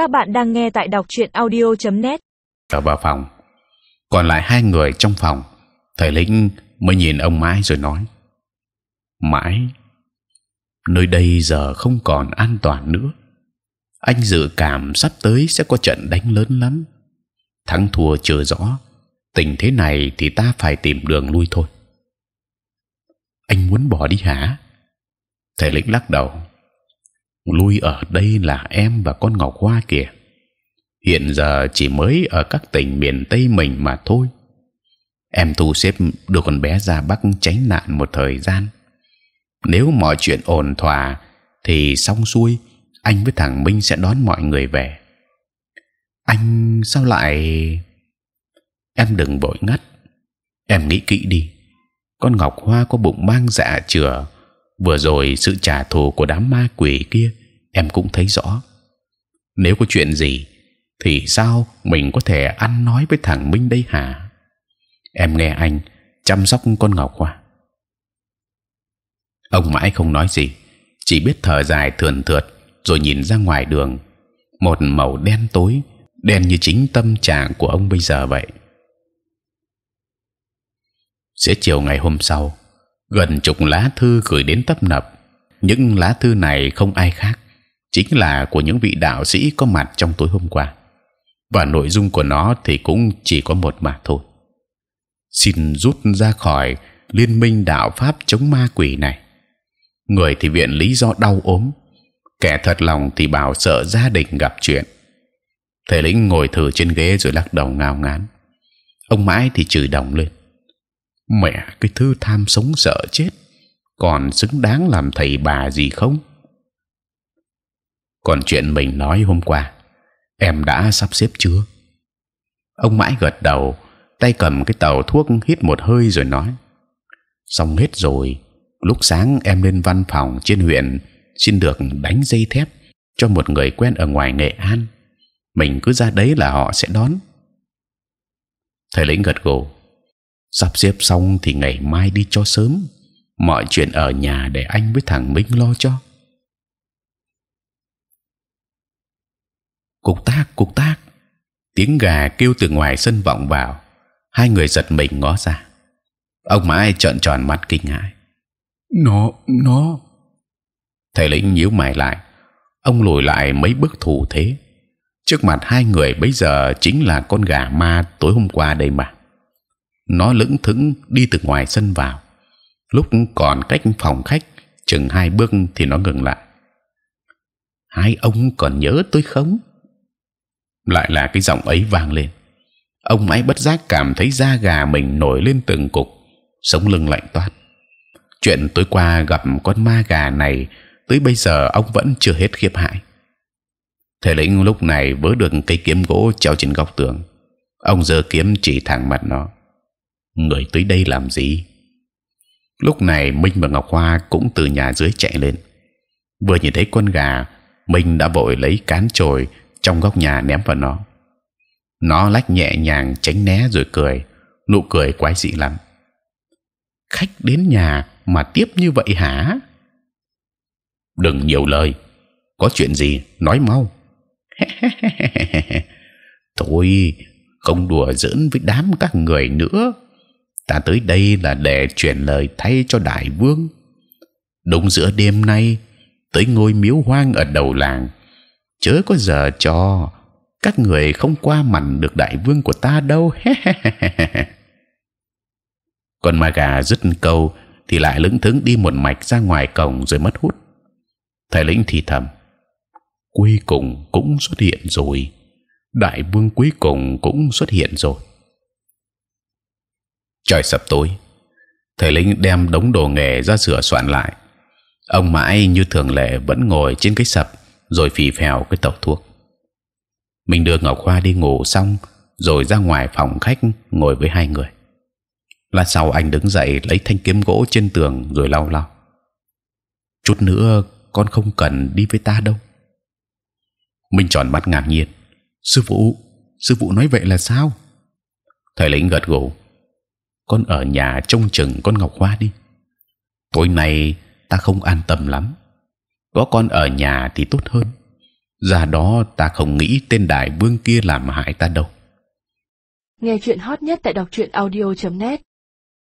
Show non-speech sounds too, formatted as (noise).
Các bạn đang nghe tại đọc truyện audio.net. Ở vào phòng, còn lại hai người trong phòng. Thầy lĩnh mới nhìn ông mãi rồi nói: mãi, nơi đây giờ không còn an toàn nữa. Anh dự cảm sắp tới sẽ có trận đánh lớn lắm. Thắng thua chưa rõ. Tình thế này thì ta phải tìm đường lui thôi. Anh muốn bỏ đi hả? Thầy lĩnh lắc đầu lui ở đây là em và con ngọc hoa kìa. Hiện giờ chỉ mới ở các tỉnh miền tây mình mà thôi. Em thu xếp đưa con bé ra bắc tránh nạn một thời gian. Nếu mọi chuyện ổn thỏa thì xong xuôi, anh với thằng minh sẽ đón mọi người về. Anh sao lại? Em đừng vội ngắt. Em nghĩ kỹ đi. Con ngọc hoa có bụng mang dạ chửa vừa rồi sự trả thù của đám ma quỷ kia, em cũng thấy rõ. Nếu có chuyện gì, thì sao mình có thể ăn nói với thằng Minh đây hả? Em nghe anh chăm sóc con Ngọc Hoa ông mãi không nói gì, chỉ biết thở dài thườn thượt rồi nhìn ra ngoài đường. Một màu đen tối, đen như chính tâm trạng của ông bây giờ vậy. Sẽ chiều ngày hôm sau gần chục lá thư gửi đến tấp nập. Những lá thư này không ai khác, chính là của những vị đạo sĩ có mặt trong tối hôm qua. Và nội dung của nó thì cũng chỉ có một mà thôi. Xin rút ra khỏi liên minh đạo pháp chống ma quỷ này. Người thì viện lý do đau ốm, kẻ thật lòng thì bảo sợ gia đình gặp chuyện. Thầy lĩnh ngồi thử trên ghế rồi lắc đầu ngao ngán. Ông mãi thì chửi đồng lên mẹ, cái thư tham sống sợ chết, còn xứng đáng làm thầy bà gì không? Còn chuyện mình nói hôm qua, em đã sắp xếp chưa? Ông mãi gật đầu, tay cầm cái tàu thuốc hít một hơi rồi nói, xong hết rồi, lúc sáng em lên văn phòng trên huyện, xin được đánh dây thép cho một người quen ở ngoài nghệ an. Mình cứ ra đấy là họ sẽ đón. Thầy lĩnh gật gù sắp xếp xong thì ngày mai đi cho sớm mọi chuyện ở nhà để anh với thằng Minh lo cho. Cục tác, cục tác, tiếng gà kêu từ ngoài sân vọng vào. Hai người giật mình ngó ra. Ông mãi trợn tròn mắt kinh ngạc. Nó, nó. Thầy lĩnh nhíu mày lại. Ông lùi lại mấy bước thủ thế. Trước mặt hai người bây giờ chính là con gà ma tối hôm qua đây mà. Nó lững thững đi từ ngoài sân vào. Lúc còn cách phòng khách, chừng hai bước thì nó ngừng lại. Hai ông còn nhớ tôi không? Lại là cái giọng ấy vang lên. Ông mãi bất giác cảm thấy da gà mình nổi lên từng cục, sống lưng lạnh toát. Chuyện tối qua gặp con ma gà này, tới bây giờ ông vẫn chưa hết khiếp hại thầy lĩnh lúc này vớ được cây kiếm gỗ treo trên góc tường. Ông giơ kiếm chỉ thẳng mặt nó người tới đây làm gì? Lúc này minh và ngọc hoa cũng từ nhà dưới chạy lên. Vừa nhìn thấy con gà, minh đã vội lấy cán chồi trong góc nhà ném vào nó. Nó lách nhẹ nhàng tránh né rồi cười, nụ cười quái dị lắm. Khách đến nhà mà tiếp như vậy hả? Đừng nhiều lời. Có chuyện gì, nói mau. (laughs) Thôi, không đùa giỡn với đám các người nữa ta tới đây là để truyền lời thay cho đại vương. Đúng giữa đêm nay, tới ngôi miếu hoang ở đầu làng, chớ có giờ cho các người không qua mặn được đại vương của ta đâu. (laughs) Còn ma gà dứt câu thì lại lững thững đi một mạch ra ngoài cổng rồi mất hút. Thầy lĩnh thì thầm, cuối cùng cũng xuất hiện rồi. Đại vương cuối cùng cũng xuất hiện rồi trời sập tối. Thầy lĩnh đem đống đồ nghề ra sửa soạn lại. Ông mãi như thường lệ vẫn ngồi trên cái sập, rồi phì phèo cái tẩu thuốc. Mình đưa ngọc khoa đi ngủ xong, rồi ra ngoài phòng khách ngồi với hai người. Lát sau anh đứng dậy lấy thanh kiếm gỗ trên tường rồi lau lau. Chút nữa con không cần đi với ta đâu. Minh tròn mắt ngạc nhiên. Sư phụ sư phụ nói vậy là sao? Thầy lĩnh gật gù con ở nhà trông chừng con ngọc hoa đi. Tối nay ta không an tâm lắm. Có con ở nhà thì tốt hơn. Ra đó ta không nghĩ tên đại vương kia làm hại ta đâu. Nghe chuyện hot nhất tại đọc truyện audio.net